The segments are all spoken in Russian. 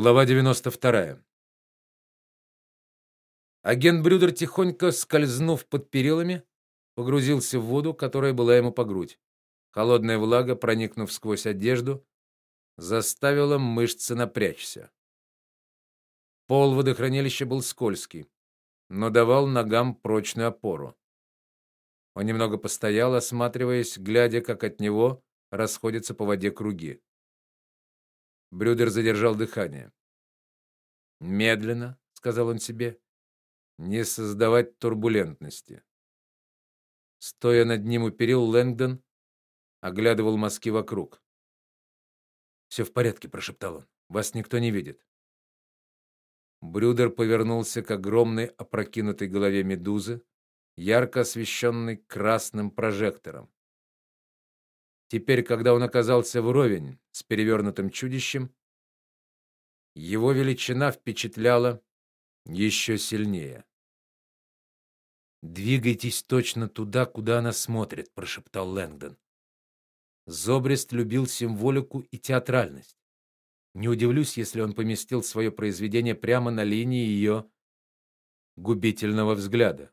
Глава 92. Агент Брюдер тихонько скользнув под перилами, погрузился в воду, которая была ему по грудь. Холодная влага, проникнув сквозь одежду, заставила мышцы напрячься. Пол водохранилища был скользкий, но давал ногам прочную опору. Он немного постоял, осматриваясь, глядя, как от него расходятся по воде круги. Брюдер задержал дыхание. Медленно, сказал он себе, не создавать турбулентности. Стоя над ним у перил, Лэнгдон оглядывал мазки вокруг. «Все в порядке, прошептал он. Вас никто не видит. Брюдер повернулся к огромной опрокинутой голове медузы, ярко освещенной красным прожектором. Теперь, когда он оказался вровень с перевернутым чудищем, его величина впечатляла еще сильнее. Двигайтесь точно туда, куда она смотрит, прошептал Лэнгдон. Зобрест любил символику и театральность. Не удивлюсь, если он поместил свое произведение прямо на линии ее губительного взгляда.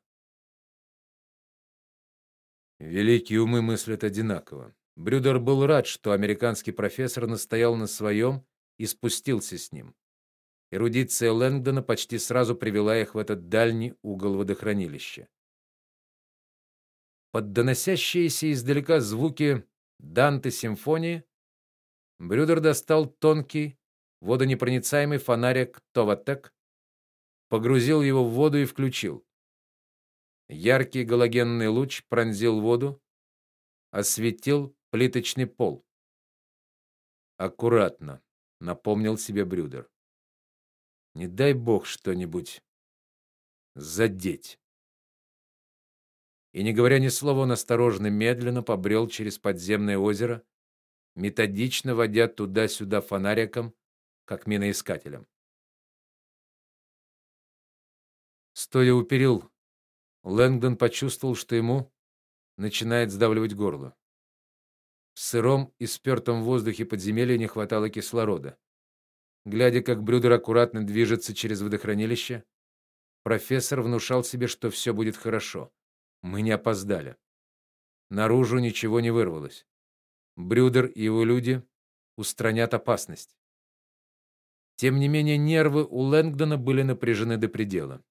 Великие умы мыслят одинаково. Брюдер был рад, что американский профессор настоял на своем и спустился с ним. Эрудиция Лэнгдона почти сразу привела их в этот дальний угол водохранилища. Под доносящиеся издалека звуки Данте симфонии Брюдер достал тонкий водонепроницаемый фонарик Товатек, погрузил его в воду и включил. Яркий галогенный луч пронзил воду, осветил плиточный пол. Аккуратно, напомнил себе Брюдер. Не дай бог что-нибудь задеть. И не говоря ни слова, он осторожно, медленно побрел через подземное озеро, методично водя туда-сюда фонариком, как миноискателем. Стоя у перил, Лэнгдон почувствовал, что ему начинает сдавливать горло. В сыром и спёртом воздухе подземелья не хватало кислорода. Глядя, как Брюдер аккуратно движется через водохранилище, профессор внушал себе, что все будет хорошо. Мы не опоздали. Наружу ничего не вырвалось. Брюдер и его люди устранят опасность. Тем не менее, нервы у Лэнгдона были напряжены до предела.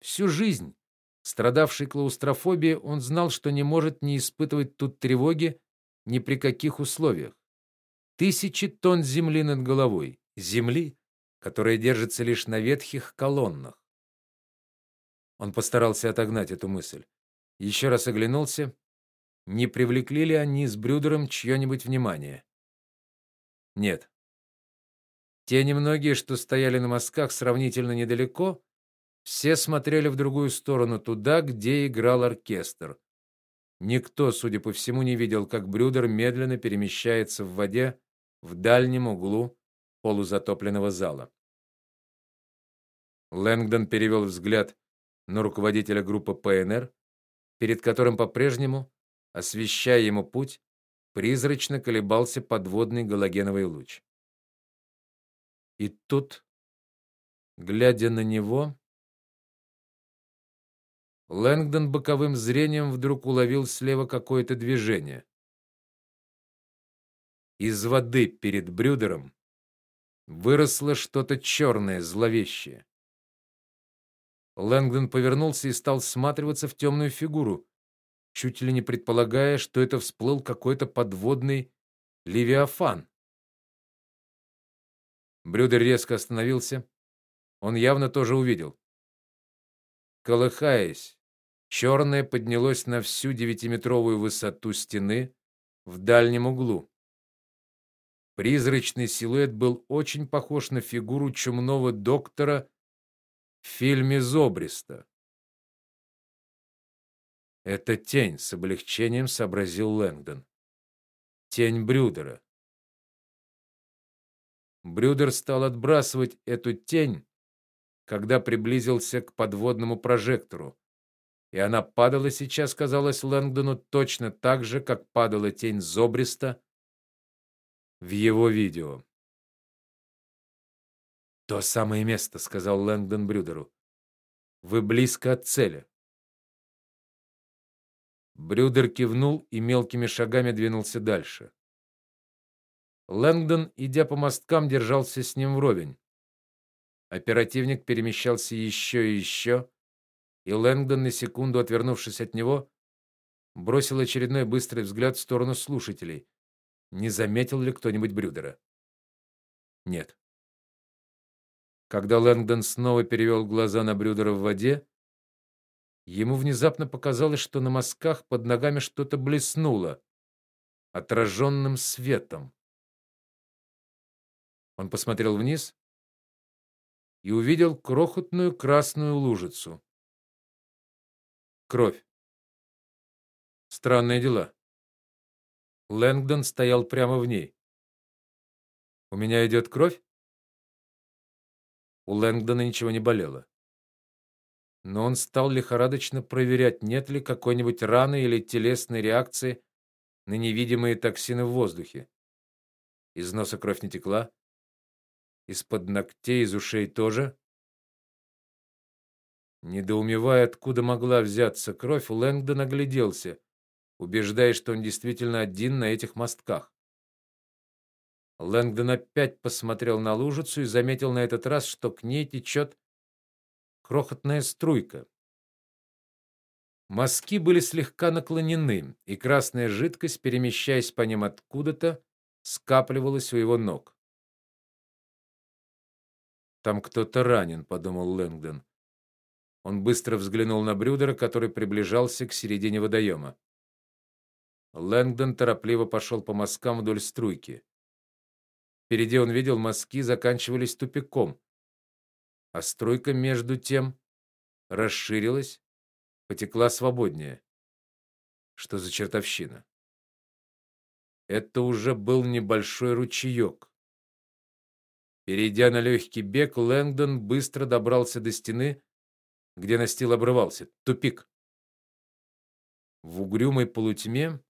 Всю жизнь, страдавший клаустрофобией, он знал, что не может не испытывать тут тревоги ни при каких условиях. Тысячи тонн земли над головой, земли, которая держится лишь на ветхих колоннах. Он постарался отогнать эту мысль. Еще раз оглянулся, не привлекли ли они с Брюдером чье-нибудь внимание. Нет. Те немногие, что стояли на мостках сравнительно недалеко, все смотрели в другую сторону, туда, где играл оркестр. Никто, судя по всему, не видел, как Брюдер медленно перемещается в воде в дальнем углу полузатопленного зала. Лэнгдон перевел взгляд на руководителя группы ПНР, перед которым по-прежнему, освещая ему путь, призрачно колебался подводный галогеновый луч. И тут, глядя на него, Лэнгдон боковым зрением вдруг уловил слева какое-то движение. Из воды перед Брюдером выросло что-то черное, зловещее. Лэнгдон повернулся и стал всматриваться в темную фигуру, чуть ли не предполагая, что это всплыл какой-то подводный левиафан. Брюдер резко остановился. Он явно тоже увидел. Колыхаясь, Черное поднялось на всю девятиметровую высоту стены в дальнем углу. Призрачный силуэт был очень похож на фигуру чумного доктора в фильме Зобриста. Это тень, с облегчением сообразил Лэнгдон. Тень Брюдера. Брюдер стал отбрасывать эту тень, когда приблизился к подводному прожектору и она падала сейчас, казалось Лэнгдону, точно так же, как падала тень Зобриста в его видео. То самое место, сказал Лэнгдон Брюдеру. Вы близко от цели. Брюдер кивнул и мелкими шагами двинулся дальше. Лэнгдон, идя по мосткам, держался с ним вровень. Оперативник перемещался еще и еще, и Лэнгдон на секунду отвернувшись от него, бросил очередной быстрый взгляд в сторону слушателей. Не заметил ли кто-нибудь Брюдера? Нет. Когда Лэнгдон снова перевел глаза на Брюдера в воде, ему внезапно показалось, что на мостках под ногами что-то блеснуло отраженным светом. Он посмотрел вниз и увидел крохотную красную лужицу. Кровь. Странные дела. Лэнгдон стоял прямо в ней. У меня идет кровь? У Лэнгдона ничего не болело. Но он стал лихорадочно проверять, нет ли какой-нибудь раны или телесной реакции на невидимые токсины в воздухе. Из носа кровь не текла, из-под ногтей, из ушей тоже. Недоумевая, откуда могла взяться кровь, Лэнгдон огляделся, убеждаясь, что он действительно один на этих мостках. Лэнгдон опять посмотрел на лужицу и заметил на этот раз, что к ней течет крохотная струйка. Мостки были слегка наклонены, и красная жидкость, перемещаясь по ним откуда-то, скапливалась у его ног. Там кто-то ранен, подумал Лэнгдон. Он быстро взглянул на Брюдера, который приближался к середине водоема. Лэнгдон торопливо пошел по мосткам вдоль струйки. Впереди он видел, мостки заканчивались тупиком, а струйка между тем расширилась, потекла свободнее. Что за чертовщина? Это уже был небольшой ручеек. Перейдя на легкий бег, Лэнгдон быстро добрался до стены, где настил обрывался. Тупик. В угрюмой полутьме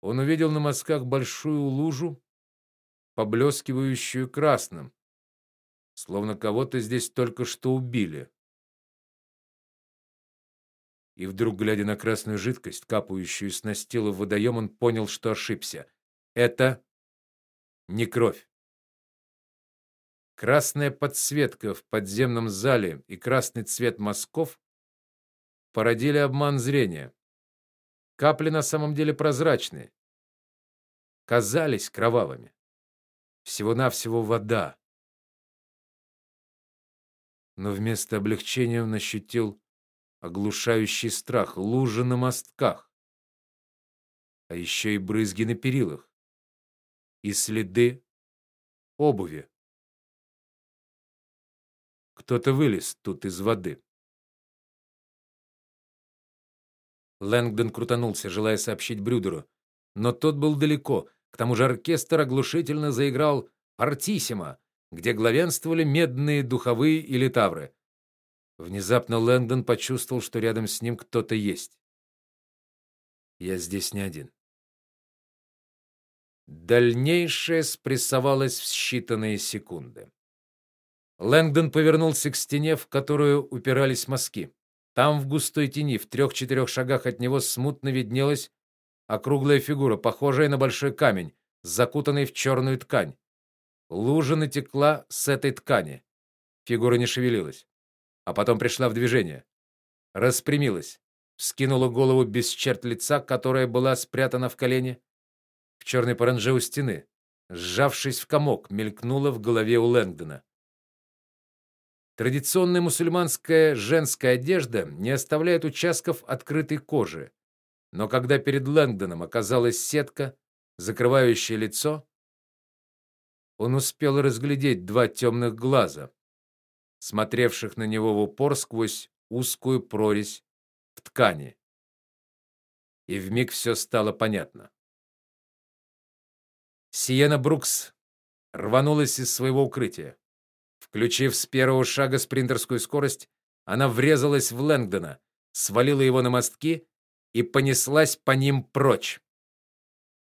он увидел на мостках большую лужу, поблескивающую красным, словно кого-то здесь только что убили. И вдруг, глядя на красную жидкость, капающую с настила в водоем, он понял, что ошибся. Это не кровь. Красная подсветка в подземном зале и красный цвет мазков породили обман зрения. Капли на самом деле прозрачные, казались кровавыми. Всего-навсего вода. Но вместо облегчения он ощутил оглушающий страх, лужи на мостках, а еще и брызги на перилах и следы обуви. Кто-то вылез тут из воды. Лэнгдон крутанулся, желая сообщить Брюдеру, но тот был далеко. К тому же оркестр оглушительно заиграл «Артиссимо», где главенствовали медные духовые и литавры. Внезапно Лэнгдон почувствовал, что рядом с ним кто-то есть. Я здесь не один. Дальнейшее спрессовалось в считанные секунды. Лэнгдон повернулся к стене, в которую упирались мазки. Там в густой тени, в трех-четырех шагах от него смутно виднелась округлая фигура, похожая на большой камень, закутанный в черную ткань. Лужа натекла с этой ткани. Фигура не шевелилась, а потом пришла в движение. Распрямилась, вскинула голову без черт лица, которая была спрятана в колене, в черной паранже у стены, сжавшись в комок, мелькнула в голове у Лэнгдона. Традиционная мусульманская женская одежда не оставляет участков открытой кожи. Но когда перед Лэнгдоном оказалась сетка, закрывающая лицо, он успел разглядеть два темных глаза, смотревших на него в упор сквозь узкую прорезь в ткани. И вмиг все стало понятно. Сиена Брукс рванулась из своего укрытия. Включив с первого шага спринтерскую скорость, она врезалась в Лэнгдона, свалила его на мостки и понеслась по ним прочь.